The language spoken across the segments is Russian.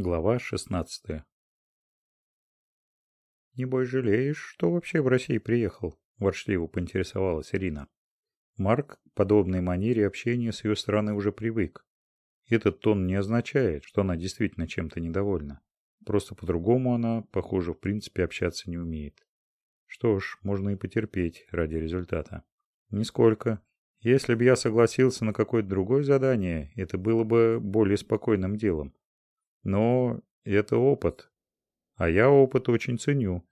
Глава 16. «Небось жалеешь, что вообще в России приехал?» – ворчливо поинтересовалась Ирина. Марк к подобной манере общения с ее стороны уже привык. Этот тон не означает, что она действительно чем-то недовольна. Просто по-другому она, похоже, в принципе общаться не умеет. Что ж, можно и потерпеть ради результата. Нисколько. Если бы я согласился на какое-то другое задание, это было бы более спокойным делом. Но это опыт. А я опыт очень ценю.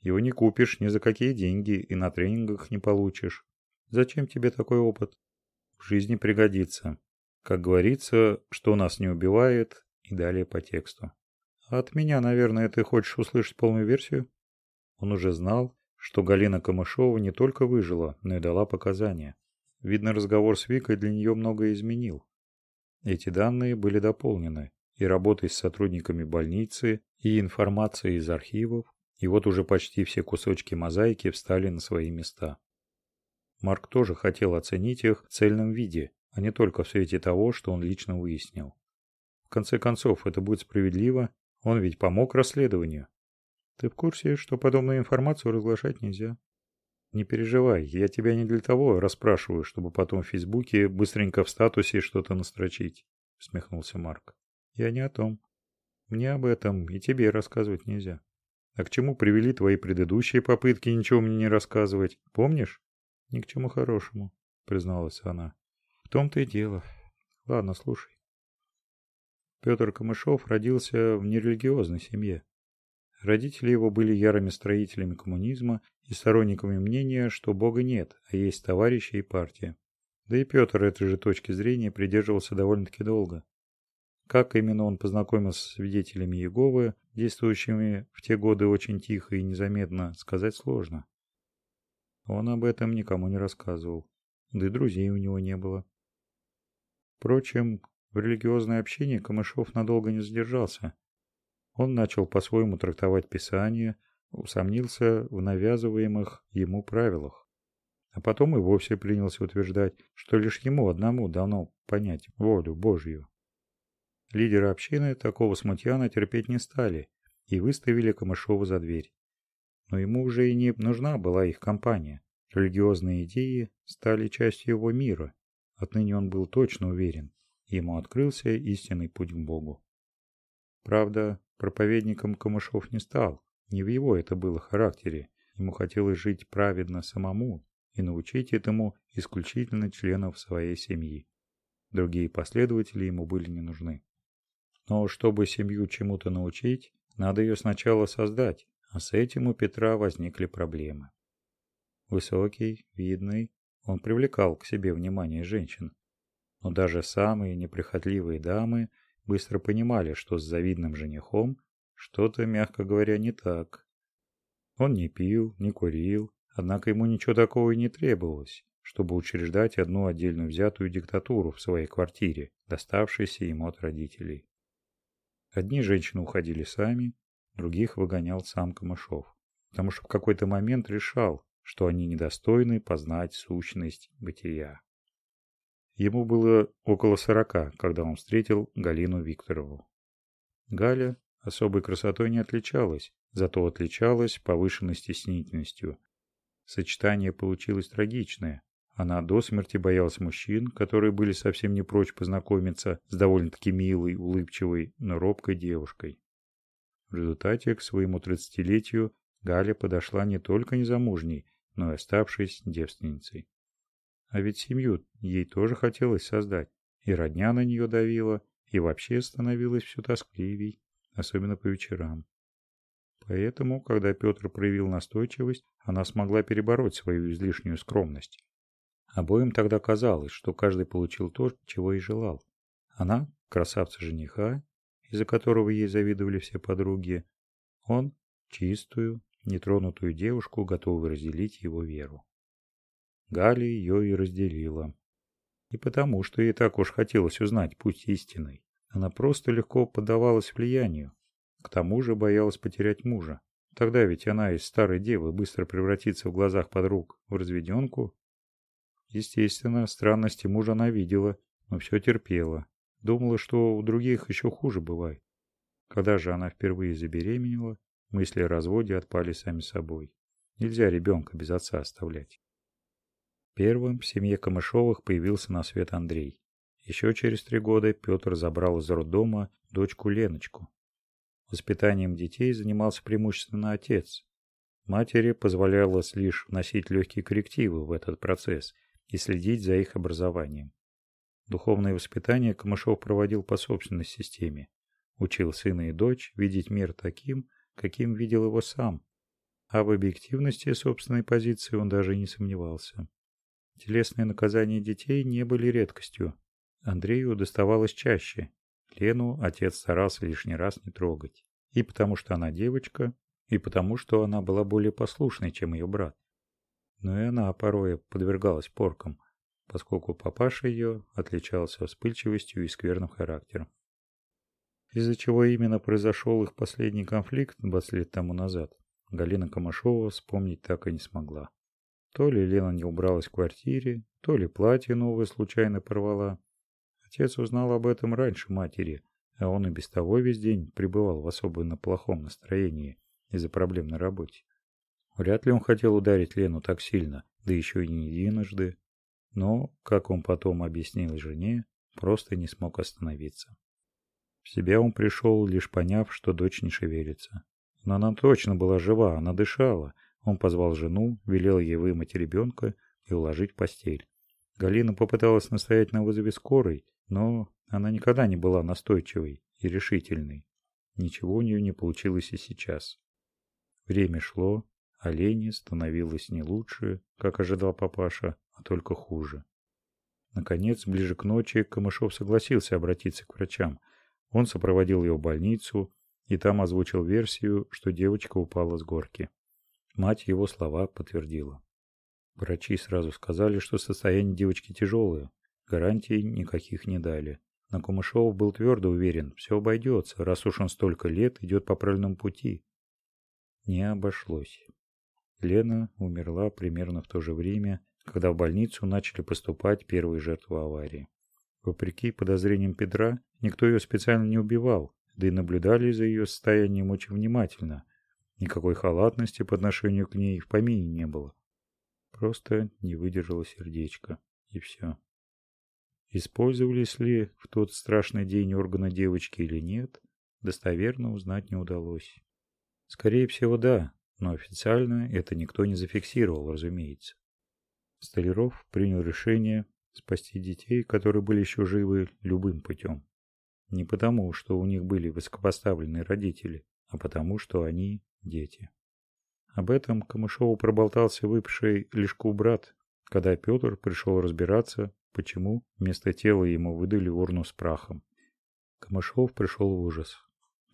Его не купишь ни за какие деньги и на тренингах не получишь. Зачем тебе такой опыт? В жизни пригодится. Как говорится, что нас не убивает, и далее по тексту. А от меня, наверное, ты хочешь услышать полную версию? Он уже знал, что Галина Камышова не только выжила, но и дала показания. Видно, разговор с Викой для нее многое изменил. Эти данные были дополнены и работой с сотрудниками больницы, и информацией из архивов, и вот уже почти все кусочки мозаики встали на свои места. Марк тоже хотел оценить их в цельном виде, а не только в свете того, что он лично выяснил. В конце концов, это будет справедливо, он ведь помог расследованию. Ты в курсе, что подобную информацию разглашать нельзя? Не переживай, я тебя не для того расспрашиваю, чтобы потом в Фейсбуке быстренько в статусе что-то настрочить, усмехнулся Марк. Я не о том. Мне об этом и тебе рассказывать нельзя. А к чему привели твои предыдущие попытки ничего мне не рассказывать? Помнишь? Ни к чему хорошему, призналась она. В том-то и дело. Ладно, слушай. Петр Камышов родился в нерелигиозной семье. Родители его были ярыми строителями коммунизма и сторонниками мнения, что Бога нет, а есть товарищи и партия. Да и Петр этой же точки зрения придерживался довольно-таки долго. Как именно он познакомился с свидетелями Иеговы, действующими в те годы очень тихо и незаметно, сказать сложно. Он об этом никому не рассказывал, да и друзей у него не было. Впрочем, в религиозное общение Камышов надолго не задержался. Он начал по-своему трактовать Писание, усомнился в навязываемых ему правилах. А потом и вовсе принялся утверждать, что лишь ему одному дано понять волю Божью. Лидеры общины такого смутьяна терпеть не стали и выставили Камышова за дверь. Но ему уже и не нужна была их компания. Религиозные идеи стали частью его мира. Отныне он был точно уверен, ему открылся истинный путь к Богу. Правда, проповедником Камышов не стал, не в его это было характере. Ему хотелось жить праведно самому и научить этому исключительно членов своей семьи. Другие последователи ему были не нужны. Но чтобы семью чему-то научить, надо ее сначала создать, а с этим у Петра возникли проблемы. Высокий, видный, он привлекал к себе внимание женщин. Но даже самые неприхотливые дамы быстро понимали, что с завидным женихом что-то, мягко говоря, не так. Он не пил, не курил, однако ему ничего такого и не требовалось, чтобы учреждать одну отдельно взятую диктатуру в своей квартире, доставшейся ему от родителей. Одни женщины уходили сами, других выгонял сам Камышов, потому что в какой-то момент решал, что они недостойны познать сущность бытия. Ему было около сорока, когда он встретил Галину Викторову. Галя особой красотой не отличалась, зато отличалась повышенной стеснительностью. Сочетание получилось трагичное. Она до смерти боялась мужчин, которые были совсем не прочь познакомиться с довольно-таки милой, улыбчивой, но робкой девушкой. В результате к своему тридцатилетию Галя подошла не только незамужней, но и оставшись девственницей. А ведь семью ей тоже хотелось создать, и родня на нее давила, и вообще становилось все тоскливей, особенно по вечерам. Поэтому, когда Петр проявил настойчивость, она смогла перебороть свою излишнюю скромность. Обоим тогда казалось, что каждый получил то, чего и желал. Она – красавца жениха, из-за которого ей завидовали все подруги. Он – чистую, нетронутую девушку, готовую разделить его веру. Галя ее и разделила. И потому, что ей так уж хотелось узнать путь истинный. Она просто легко поддавалась влиянию. К тому же боялась потерять мужа. Тогда ведь она из старой девы быстро превратится в глазах подруг в разведенку Естественно, странности мужа она видела, но все терпела. Думала, что у других еще хуже бывает. Когда же она впервые забеременела, мысли о разводе отпали сами собой. Нельзя ребенка без отца оставлять. Первым в семье Камышовых появился на свет Андрей. Еще через три года Петр забрал из роддома дочку Леночку. Воспитанием детей занимался преимущественно отец. Матери позволялось лишь вносить легкие коррективы в этот процесс и следить за их образованием. Духовное воспитание Камышов проводил по собственной системе. Учил сына и дочь видеть мир таким, каким видел его сам. А в объективности собственной позиции он даже не сомневался. Телесные наказания детей не были редкостью. Андрею доставалось чаще. Лену отец старался лишний раз не трогать. И потому что она девочка, и потому что она была более послушной, чем ее брат. Но и она порой подвергалась поркам, поскольку папаша ее отличался вспыльчивостью и скверным характером. Из-за чего именно произошел их последний конфликт 20 лет тому назад, Галина Камашова вспомнить так и не смогла. То ли Лена не убралась в квартире, то ли платье новое случайно порвала. Отец узнал об этом раньше матери, а он и без того весь день пребывал в особенно плохом настроении из-за проблем на работе. Вряд ли он хотел ударить Лену так сильно, да еще и не единожды. Но, как он потом объяснил жене, просто не смог остановиться. В себя он пришел, лишь поняв, что дочь не шевелится. Но она точно была жива, она дышала, он позвал жену, велел ей вымыть ребенка и уложить в постель. Галина попыталась настоять на вызове скорой, но она никогда не была настойчивой и решительной. Ничего у нее не получилось и сейчас. Время шло, Лене становилось не лучше, как ожидал папаша, а только хуже. Наконец, ближе к ночи, Камышов согласился обратиться к врачам. Он сопроводил ее в больницу и там озвучил версию, что девочка упала с горки. Мать его слова подтвердила. Врачи сразу сказали, что состояние девочки тяжелое, гарантий никаких не дали. Но Кумышов был твердо уверен, все обойдется, раз уж он столько лет идет по правильному пути. Не обошлось. Лена умерла примерно в то же время, когда в больницу начали поступать первые жертвы аварии. Вопреки подозрениям Петра, никто ее специально не убивал, да и наблюдали за ее состоянием очень внимательно, Никакой халатности по отношению к ней в помине не было. Просто не выдержало сердечко, и все. Использовались ли в тот страшный день органы девочки или нет, достоверно узнать не удалось. Скорее всего, да, но официально это никто не зафиксировал, разумеется. Столяров принял решение спасти детей, которые были еще живы, любым путем. Не потому, что у них были высокопоставленные родители, а потому, что они дети. Об этом Камышову проболтался выпивший лишку брат, когда Петр пришел разбираться, почему вместо тела ему выдали урну с прахом. Камышов пришел в ужас.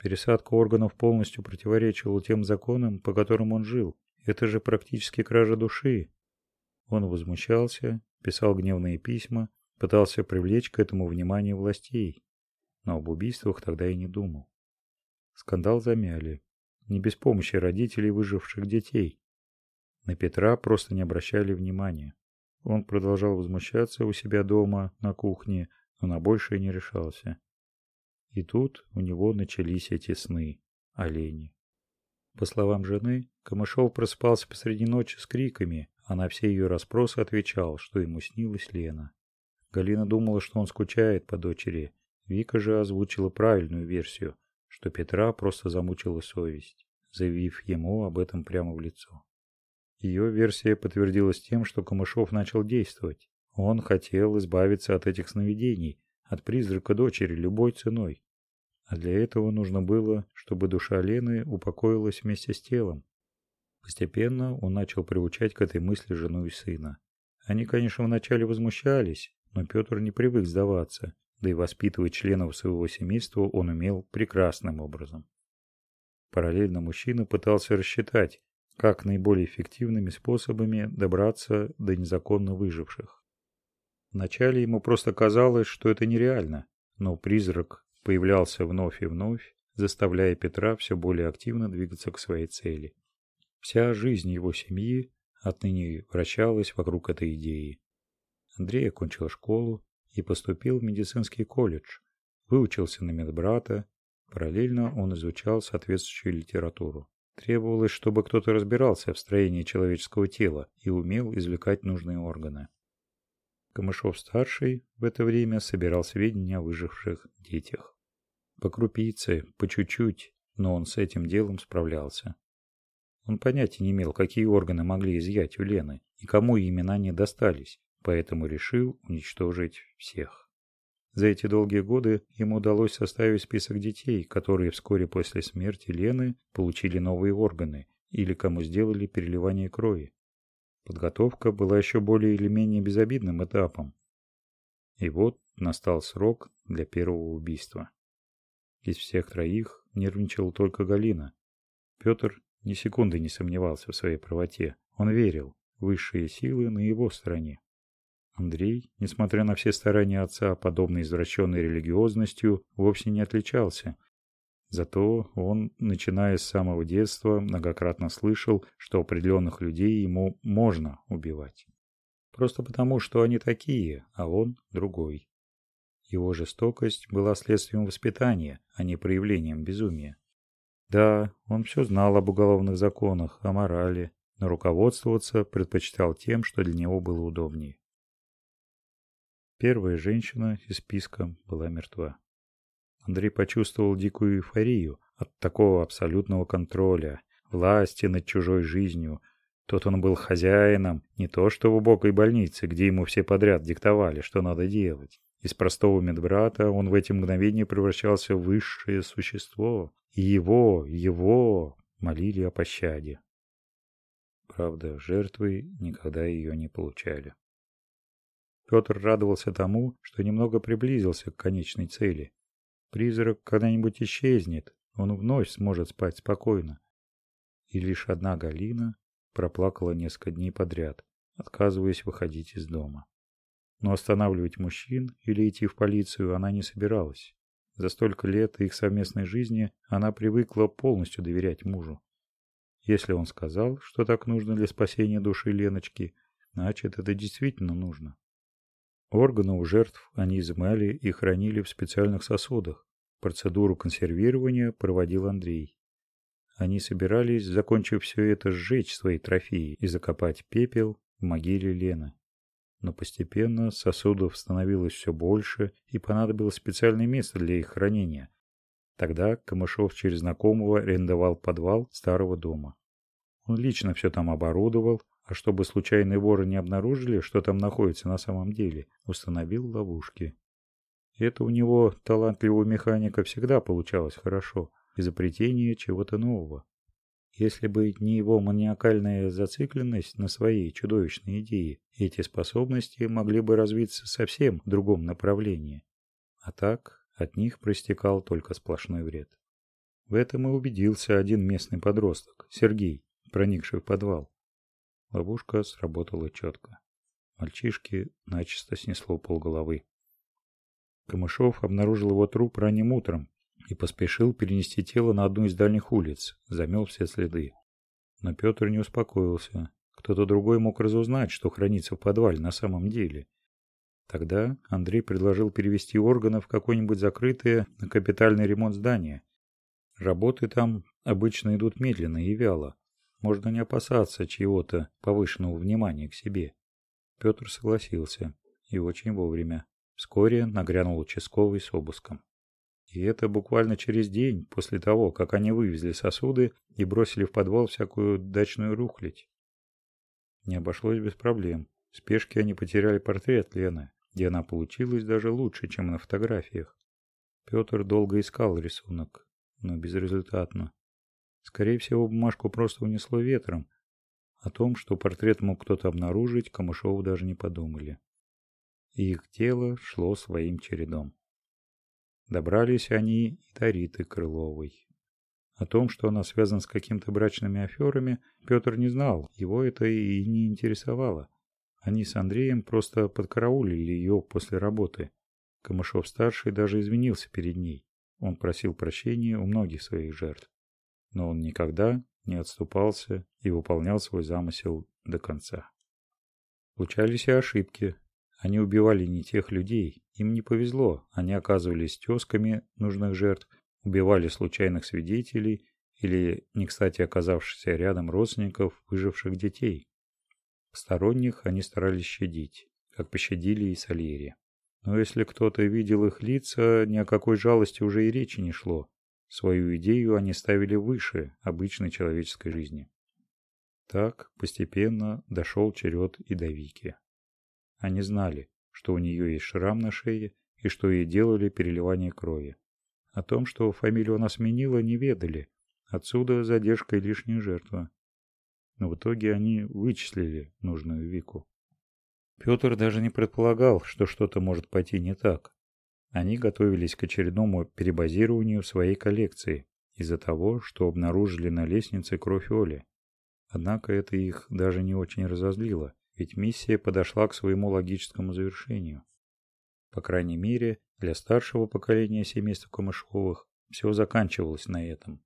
Пересадка органов полностью противоречила тем законам, по которым он жил. Это же практически кража души. Он возмущался, писал гневные письма, пытался привлечь к этому внимание властей, но об убийствах тогда и не думал. Скандал замяли не без помощи родителей выживших детей. На Петра просто не обращали внимания. Он продолжал возмущаться у себя дома, на кухне, но на большее не решался. И тут у него начались эти сны олени. По словам жены, Камышов просыпался посреди ночи с криками, а на все ее расспросы отвечал, что ему снилась Лена. Галина думала, что он скучает по дочери. Вика же озвучила правильную версию – что Петра просто замучила совесть, заявив ему об этом прямо в лицо. Ее версия подтвердилась тем, что Камышов начал действовать. Он хотел избавиться от этих сновидений, от призрака дочери любой ценой. А для этого нужно было, чтобы душа Лены упокоилась вместе с телом. Постепенно он начал приучать к этой мысли жену и сына. Они, конечно, вначале возмущались, но Петр не привык сдаваться да и воспитывать членов своего семейства он умел прекрасным образом. Параллельно мужчина пытался рассчитать, как наиболее эффективными способами добраться до незаконно выживших. Вначале ему просто казалось, что это нереально, но призрак появлялся вновь и вновь, заставляя Петра все более активно двигаться к своей цели. Вся жизнь его семьи отныне вращалась вокруг этой идеи. Андрей окончил школу, и поступил в медицинский колледж, выучился на медбрата, Параллельно он изучал соответствующую литературу. Требовалось, чтобы кто-то разбирался в строении человеческого тела и умел извлекать нужные органы. Камышов-старший в это время собирал сведения о выживших детях. По крупице, по чуть-чуть, но он с этим делом справлялся. Он понятия не имел, какие органы могли изъять у Лены и кому именно они достались, поэтому решил уничтожить всех. За эти долгие годы ему удалось составить список детей, которые вскоре после смерти Лены получили новые органы или кому сделали переливание крови. Подготовка была еще более или менее безобидным этапом. И вот настал срок для первого убийства. Из всех троих нервничала только Галина. Петр ни секунды не сомневался в своей правоте. Он верил, высшие силы на его стороне. Андрей, несмотря на все старания отца, подобной извращенной религиозностью, вовсе не отличался. Зато он, начиная с самого детства, многократно слышал, что определенных людей ему можно убивать. Просто потому, что они такие, а он другой. Его жестокость была следствием воспитания, а не проявлением безумия. Да, он все знал об уголовных законах, о морали, но руководствоваться предпочитал тем, что для него было удобнее. Первая женщина из списка была мертва. Андрей почувствовал дикую эйфорию от такого абсолютного контроля, власти над чужой жизнью. Тот он был хозяином, не то что в убогой больнице, где ему все подряд диктовали, что надо делать. Из простого медбрата он в эти мгновения превращался в высшее существо. И его, его молили о пощаде. Правда, жертвы никогда ее не получали. Петр радовался тому, что немного приблизился к конечной цели. Призрак когда-нибудь исчезнет, он вновь сможет спать спокойно. И лишь одна Галина проплакала несколько дней подряд, отказываясь выходить из дома. Но останавливать мужчин или идти в полицию она не собиралась. За столько лет их совместной жизни она привыкла полностью доверять мужу. Если он сказал, что так нужно для спасения души Леночки, значит это действительно нужно. Органы у жертв они изымали и хранили в специальных сосудах. Процедуру консервирования проводил Андрей. Они собирались, закончив все это, сжечь свои трофеи и закопать пепел в могиле Лены но постепенно сосудов становилось все больше и понадобилось специальное место для их хранения. Тогда Камышов через знакомого арендовал подвал старого дома. Он лично все там оборудовал, а чтобы случайные воры не обнаружили, что там находится на самом деле, установил ловушки. Это у него, талантливого механика, всегда получалось хорошо, изобретение чего-то нового. Если бы не его маниакальная зацикленность на своей чудовищной идее, эти способности могли бы развиться совсем в другом направлении. А так, от них проистекал только сплошной вред. В этом и убедился один местный подросток, Сергей, проникший в подвал. Ловушка сработала четко. Мальчишке начисто снесло полголовы. Камышов обнаружил его труп ранним утром и поспешил перенести тело на одну из дальних улиц, замел все следы. Но Петр не успокоился. Кто-то другой мог разузнать, что хранится в подвале на самом деле. Тогда Андрей предложил перевести органы в какое-нибудь закрытое на капитальный ремонт здание. Работы там обычно идут медленно и вяло. Можно не опасаться чьего-то повышенного внимания к себе. Петр согласился. И очень вовремя. Вскоре нагрянул участковый с обыском. И это буквально через день после того, как они вывезли сосуды и бросили в подвал всякую дачную рухлядь. Не обошлось без проблем. В спешке они потеряли портрет Лены, где она получилась даже лучше, чем на фотографиях. Петр долго искал рисунок, но безрезультатно. Скорее всего, бумажку просто унесло ветром. О том, что портрет мог кто-то обнаружить, Камышову даже не подумали. Их дело шло своим чередом. Добрались они и до Риты Крыловой. О том, что она связана с какими-то брачными аферами, Петр не знал, его это и не интересовало. Они с Андреем просто подкараулили ее после работы. Камышов-старший даже извинился перед ней. Он просил прощения у многих своих жертв. Но он никогда не отступался и выполнял свой замысел до конца. Случались и ошибки, они убивали не тех людей. Им не повезло. Они оказывались тёзками нужных жертв убивали случайных свидетелей или не кстати оказавшихся рядом родственников выживших детей. Посторонних они старались щадить, как пощадили и Сальери. Но если кто-то видел их лица, ни о какой жалости уже и речи не шло. Свою идею они ставили выше обычной человеческой жизни. Так постепенно дошел черед и до Вики. Они знали, что у нее есть шрам на шее и что ей делали переливание крови. О том, что фамилию она сменила, не ведали. Отсюда задержка и лишняя жертва. Но в итоге они вычислили нужную Вику. Петр даже не предполагал, что что-то может пойти не так. Они готовились к очередному перебазированию своей коллекции из-за того, что обнаружили на лестнице кровь Оли. Однако это их даже не очень разозлило, ведь миссия подошла к своему логическому завершению. По крайней мере, для старшего поколения семейства Камышовых все заканчивалось на этом.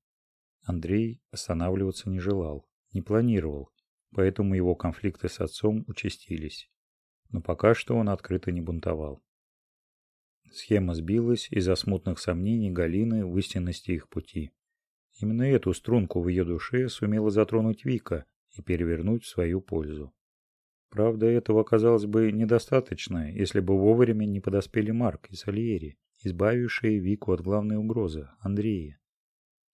Андрей останавливаться не желал, не планировал, поэтому его конфликты с отцом участились но пока что он открыто не бунтовал. Схема сбилась из-за смутных сомнений Галины в истинности их пути. Именно эту струнку в ее душе сумела затронуть Вика и перевернуть в свою пользу. Правда, этого оказалось бы недостаточно, если бы вовремя не подоспели Марк и Сальери, избавившие Вику от главной угрозы – Андрея.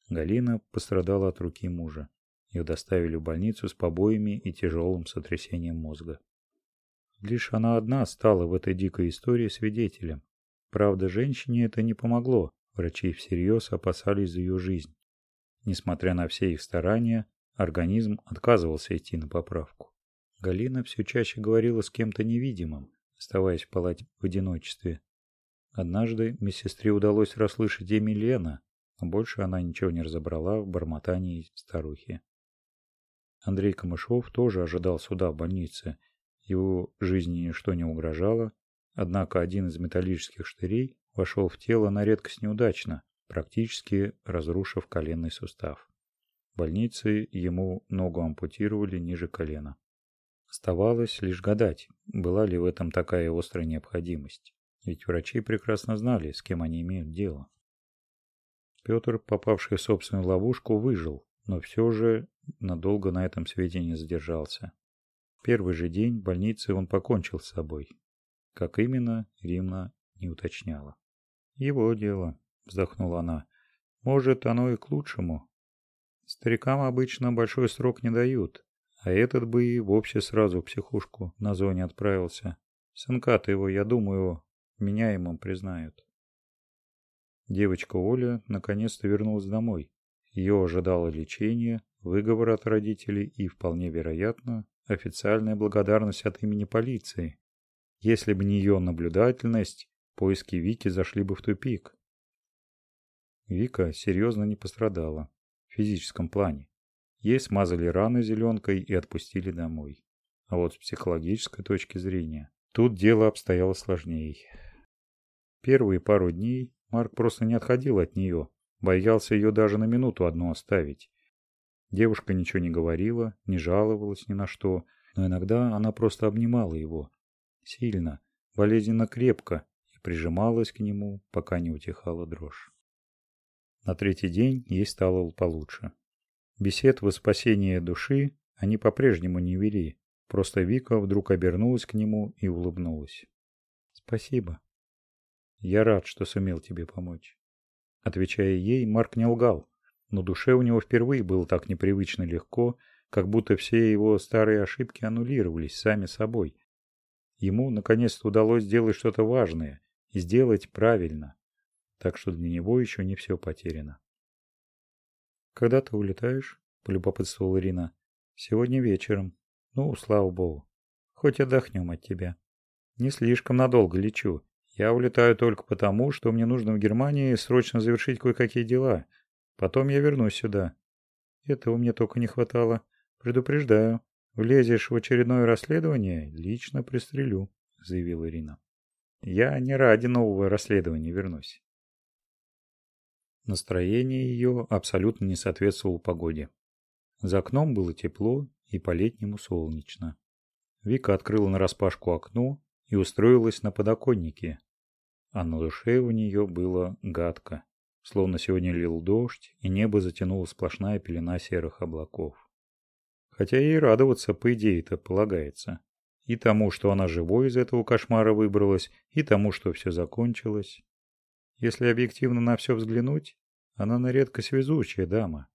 Галина пострадала от руки мужа. Ее доставили в больницу с побоями и тяжелым сотрясением мозга. Лишь она одна стала в этой дикой истории свидетелем. Правда, женщине это не помогло. Врачи всерьез опасались за ее жизнь. Несмотря на все их старания, организм отказывался идти на поправку. Галина все чаще говорила с кем-то невидимым, оставаясь в палате в одиночестве. Однажды медсестре удалось расслышать имя Лена, но больше она ничего не разобрала в бормотании старухи. Андрей Камышов тоже ожидал суда в больнице его жизни ничто не угрожало, однако один из металлических штырей вошел в тело на редкость неудачно, практически разрушив коленный сустав. В больнице ему ногу ампутировали ниже колена. Оставалось лишь гадать, была ли в этом такая острая необходимость. Ведь врачи прекрасно знали, с кем они имеют дело. Петр, попавший в собственную ловушку, выжил, но все же надолго на этом свете не задержался. Первый же день в больнице он покончил с собой. Как именно, Римна не уточняла. «Его дело», — вздохнула она. «Может, оно и к лучшему. Старикам обычно большой срок не дают, а этот бы и вовсе сразу в психушку на зоне отправился. Сынка-то его, я думаю, меняемым признают». Девочка Оля наконец-то вернулась домой. Ее ожидало лечение, выговор от родителей и, вполне вероятно, официальная благодарность от имени полиции. Если бы не ее наблюдательность, поиски Вики зашли бы в тупик. Вика серьезно не пострадала в физическом плане. Ей смазали раны зеленкой и отпустили домой. А вот с психологической точки зрения, тут дело обстояло сложнее. Первые пару дней Марк просто не отходил от нее, боялся ее даже на минуту одну оставить. Девушка ничего не говорила, не жаловалась ни на что, но иногда она просто обнимала его. Сильно, болезненно крепко и прижималась к нему, пока не утихала дрожь. На третий день ей стало получше. Бесед во спасение души они по-прежнему не вели, просто Вика вдруг обернулась к нему и улыбнулась. «Спасибо. Я рад, что сумел тебе помочь». Отвечая ей, Марк не лгал но душе у него впервые было так непривычно легко, как будто все его старые ошибки аннулировались сами собой. Ему наконец-то удалось сделать что-то важное и сделать правильно, так что для него еще не все потеряно. «Когда ты улетаешь?» – полюбопытствовала Ирина. «Сегодня вечером. Ну, слава богу. Хоть отдохнем от тебя. Не слишком надолго лечу. Я улетаю только потому, что мне нужно в Германии срочно завершить кое-какие дела – Потом я вернусь сюда. Этого мне только не хватало. Предупреждаю. Влезешь в очередное расследование, лично пристрелю, заявила Ирина. Я не ради нового расследования вернусь. Настроение ее абсолютно не соответствовало погоде. За окном было тепло и по-летнему солнечно. Вика открыла нараспашку окно и устроилась на подоконнике, а на душе у нее было гадко. словно сегодня лил дождь, и небо затянула сплошная пелена серых облаков. Хотя ей радоваться, по идее-то, полагается. И тому, что она живой из этого кошмара выбралась, и тому, что все закончилось. Если объективно на все взглянуть, она на редкость везучая дама.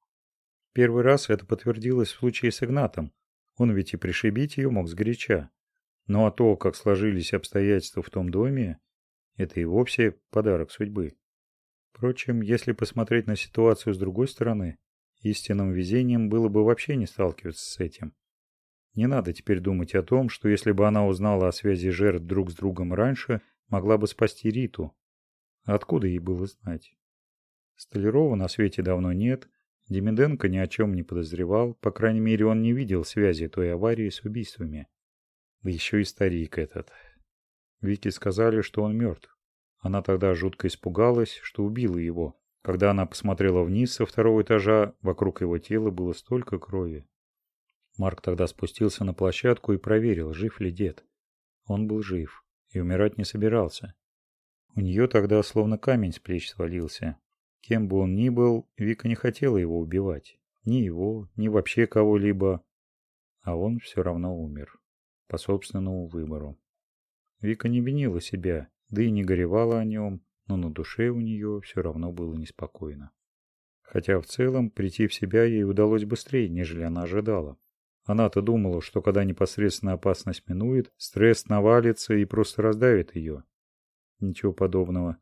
Первый раз это подтвердилось в случае с Игнатом. Он ведь и пришибить ее мог сгоряча. Ну а то, как сложились обстоятельства в том доме, это и вовсе подарок судьбы. Впрочем, если посмотреть на ситуацию с другой стороны, истинным везением было бы вообще не сталкиваться с этим. Не надо теперь думать о том, что если бы она узнала о связи жертв друг с другом раньше, могла бы спасти Риту. Откуда ей было знать? Столярова на свете давно нет, Демиденко ни о чем не подозревал, по крайней мере он не видел связи той аварии с убийствами. Да еще и старик этот. Вике сказали, что он мертв. Она тогда жутко испугалась, что убила его. Когда она посмотрела вниз со второго этажа, вокруг его тела было столько крови. Марк тогда спустился на площадку и проверил, жив ли дед. Он был жив и умирать не собирался. У нее тогда словно камень с плеч свалился. Кем бы он ни был, Вика не хотела его убивать. Ни его, ни вообще кого-либо. А он все равно умер. По собственному выбору. Вика не винила себя да и не горевала о нем, но на душе у нее все равно было неспокойно. Хотя в целом прийти в себя ей удалось быстрее, нежели она ожидала. Она-то думала, что когда непосредственно опасность минует, стресс навалится и просто раздавит ее. Ничего подобного.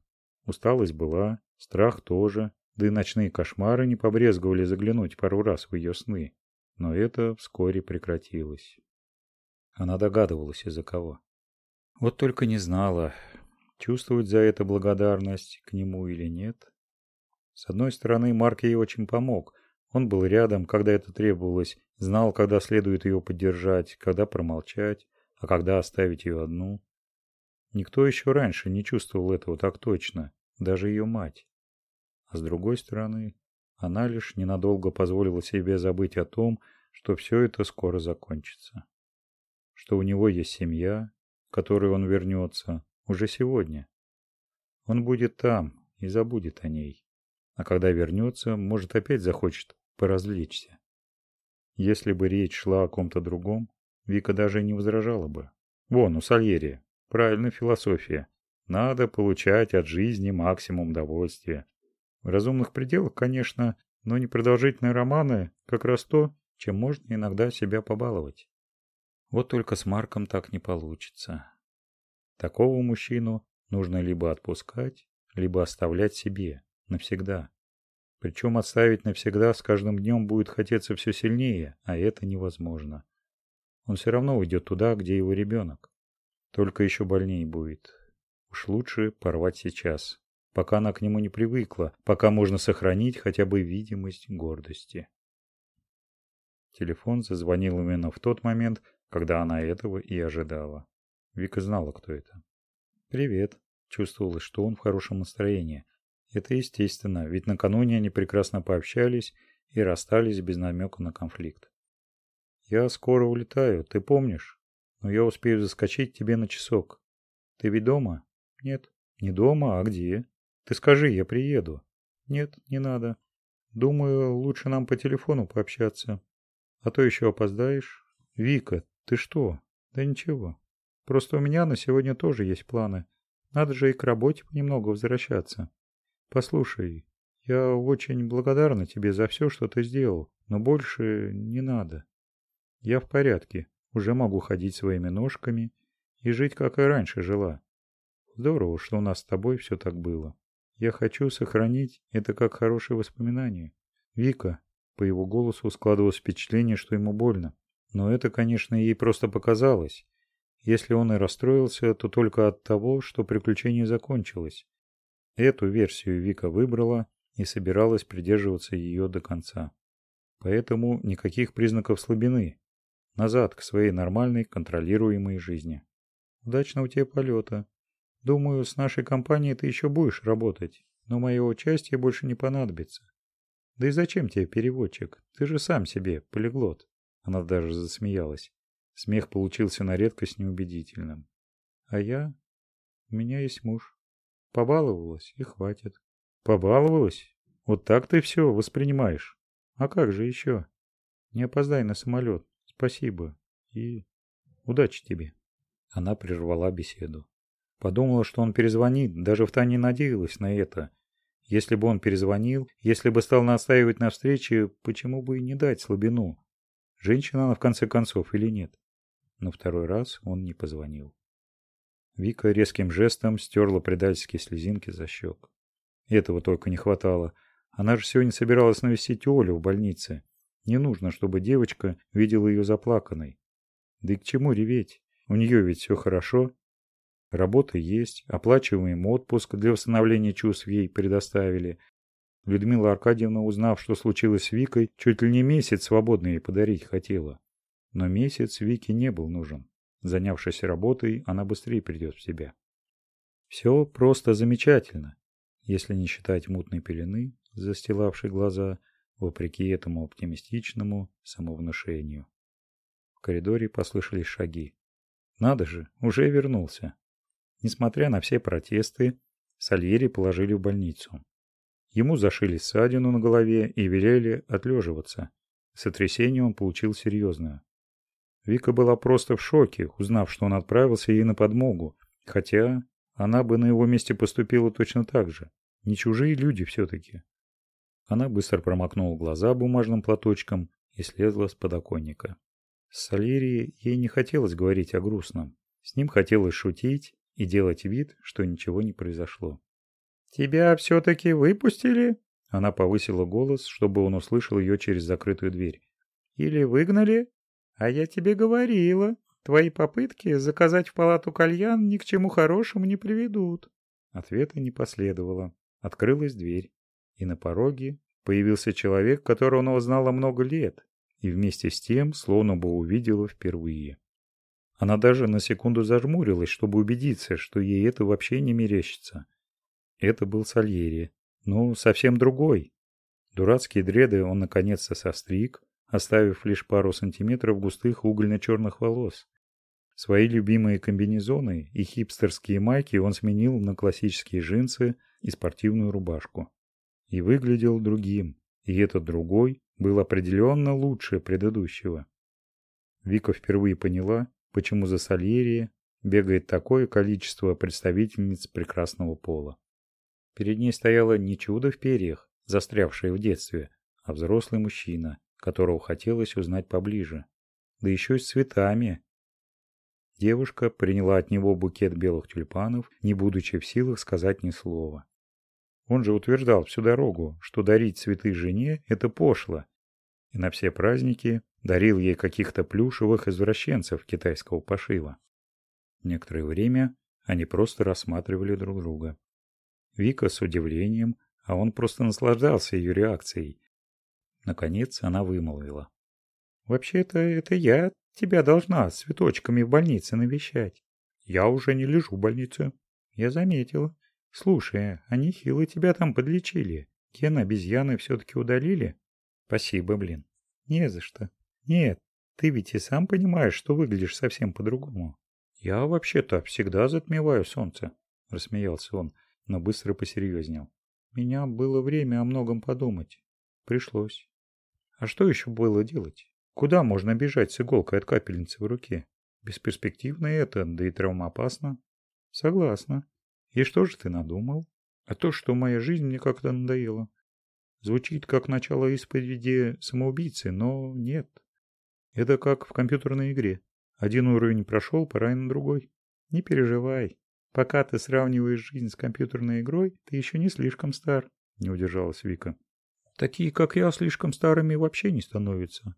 Усталость была, страх тоже, да и ночные кошмары не побрезговали заглянуть пару раз в ее сны. Но это вскоре прекратилось. Она догадывалась, из-за кого. Вот только не знала, чувствовать за это благодарность к нему или нет. С одной стороны, Марк ей очень помог. Он был рядом, когда это требовалось, знал, когда следует ее поддержать, когда промолчать, а когда оставить ее одну. Никто еще раньше не чувствовал этого так точно, даже ее мать. А с другой стороны, она лишь ненадолго позволила себе забыть о том, что все это скоро закончится. Что у него есть семья, к которой он вернется, уже сегодня. Он будет там и забудет о ней. А когда вернется, может опять захочет поразвлечься. Если бы речь шла о ком-то другом, Вика даже не возражала бы. Вон, у Сальери. Правильная философия. Надо получать от жизни максимум удовольствия. В разумных пределах, конечно, но непродолжительные романы – как раз то, чем можно иногда себя побаловать. Вот только с Марком так не получится. Такого мужчину нужно либо отпускать, либо оставлять себе навсегда. Причем оставить навсегда с каждым днем будет хотеться все сильнее, а это невозможно. Он все равно уйдет туда, где его ребенок. Только еще больнее будет. Уж лучше порвать сейчас, пока она к нему не привыкла, пока можно сохранить хотя бы видимость гордости. Телефон зазвонил именно в тот момент, когда она этого и ожидала. Вика знала, кто это. «Привет». Чувствовалось, что он в хорошем настроении. Это естественно, ведь накануне они прекрасно пообщались и расстались без намека на конфликт. «Я скоро улетаю, ты помнишь? Но я успею заскочить тебе на часок. Ты ведь дома?» «Нет, не дома, а где?» «Ты скажи, я приеду». «Нет, не надо. Думаю, лучше нам по телефону пообщаться. А то еще опоздаешь». «Вика, ты что?» «Да ничего. Просто у меня на сегодня тоже есть планы. Надо же и к работе понемногу возвращаться. Послушай, я очень благодарна тебе за все, что ты сделал, но больше не надо. Я в порядке, уже могу ходить своими ножками и жить, как и раньше жила. Здорово, что у нас с тобой все так было. Я хочу сохранить это как хорошее воспоминание. Вика, по его голосу складывалось впечатление, что ему больно. Но это, конечно, ей просто показалось. Если он и расстроился, то только от того, что приключение закончилось. Эту версию Вика выбрала и собиралась придерживаться ее до конца. Поэтому никаких признаков слабины. Назад к своей нормальной, контролируемой жизни. Удачного тебе полета. Думаю, с нашей компанией ты еще будешь работать, но мое участие больше не понадобится. Да и зачем тебе переводчик? Ты же сам себе полиглот. Она даже засмеялась. Смех получился на редкость неубедительным. А я? У меня есть муж. Побаловалась и хватит. Побаловалась? Вот так ты все воспринимаешь. А как же еще? Не опоздай на самолет. Спасибо. И удачи тебе. Она прервала беседу. Подумала, что он перезвонит, даже в втайне надеялась на это. Если бы он перезвонил, если бы стал настаивать на встрече, почему бы и не дать слабину? Женщина она в конце концов или нет? Но второй раз он не позвонил. Вика резким жестом стерла предательские слезинки за щек. Этого только не хватало. Она же сегодня собиралась навестить Олю в больнице. Не нужно, чтобы девочка видела ее заплаканной. Да и к чему реветь? У нее ведь все хорошо. Работа есть, оплачиваемый отпуск для восстановления чувств ей предоставили. Людмила Аркадьевна, узнав, что случилось с Викой, чуть ли не месяц свободно ей подарить хотела. Но месяц Вике не был нужен. Занявшись работой, она быстрее придет в себя. Все просто замечательно, если не считать мутной пелены, застилавшей глаза, вопреки этому оптимистичному самовнушению. В коридоре послышались шаги. Надо же, уже вернулся. Несмотря на все протесты, Сальери положили в больницу. Ему зашили ссадину на голове и велели отлеживаться. Сотрясение он получил серьезное. Вика была просто в шоке, узнав, что он отправился ей на подмогу, хотя она бы на его месте поступила точно так же. Не чужие люди все-таки. Она быстро промокнула глаза бумажным платочком и слезла с подоконника. С Сальери ей не хотелось говорить о грустном. С ним хотелось шутить и делать вид, что ничего не произошло. «Тебя все-таки выпустили?» Она повысила голос, чтобы он услышал ее через закрытую дверь. «Или выгнали? А я тебе говорила, твои попытки заказать в палату кальян ни к чему хорошему не приведут». Ответа не последовало. Открылась дверь, и на пороге появился человек, которого она узнала много лет, и вместе с тем словно бы увидела впервые. Она даже на секунду зажмурилась, чтобы убедиться, что ей это вообще не мерещится. Это был Сальери. Ну, совсем другой. Дурацкие дреды он наконец-то состриг, оставив лишь пару сантиметров густых угольно-черных волос. Свои любимые комбинезоны и хипстерские майки он сменил на классические джинсы и спортивную рубашку. И выглядел другим, и этот другой был определенно лучше предыдущего. Вика впервые поняла, почему за Сальери бегает такое количество представительниц прекрасного пола. Перед ней стояло не чудо в перьях, застрявшее в детстве, а взрослый мужчина, которого хотелось узнать поближе. Да еще и с цветами. Девушка приняла от него букет белых тюльпанов, не будучи в силах сказать ни слова. Он же утверждал всю дорогу, что дарить цветы жене – это пошло, и на все праздники дарил ей каких-то плюшевых извращенцев китайского пошива. Некоторое время они просто рассматривали друг друга. Вика с удивлением, а он просто наслаждался ее реакцией. Наконец она вымолвила. «Вообще-то это я тебя должна с цветочками в больнице навещать. Я уже не лежу в больнице. Я заметила. Слушай, они хило тебя там подлечили. Кен обезьяны все-таки удалили? Спасибо, блин. Не за что. Нет, ты ведь и сам понимаешь, что выглядишь совсем по-другому. Я вообще-то всегда затмеваю солнце, рассмеялся он, но быстро посерьезнел. Меня было время о многом подумать. Пришлось. А что еще было делать? Куда можно бежать с иголкой от капельницы в руке? Бесперспективно это, да и травмоопасно. Согласна. И что же ты надумал? А то, что моя жизнь мне как-то надоела. Звучит как начало исповеди самоубийцы, но нет. Это как в компьютерной игре. Один уровень прошел, пора и на другой. Не переживай. Пока ты сравниваешь жизнь с компьютерной игрой, ты еще не слишком стар, не удержалась Вика. Такие, как я, слишком старыми вообще не становятся.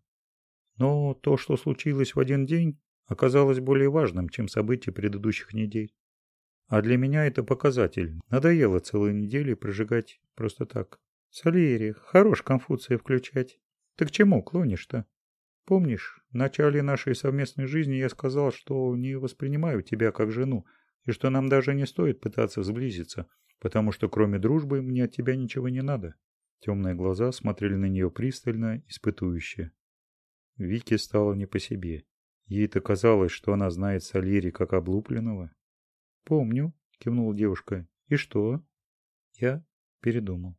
Но то, что случилось в один день, оказалось более важным, чем события предыдущих недель. А для меня это показатель. Надоело целые недели прожигать просто так. Сальери, хорош Конфуция включать. Ты к чему клонишь-то? Помнишь, в начале нашей совместной жизни я сказал, что не воспринимаю тебя как жену, и что нам даже не стоит пытаться сблизиться, потому что кроме дружбы мне от тебя ничего не надо. Темные глаза смотрели на нее пристально, испытующе. Вике стало не по себе. Ей-то казалось, что она знает Сальери как облупленного. «Помню», — кивнула девушка. «И что?» «Я Передумал.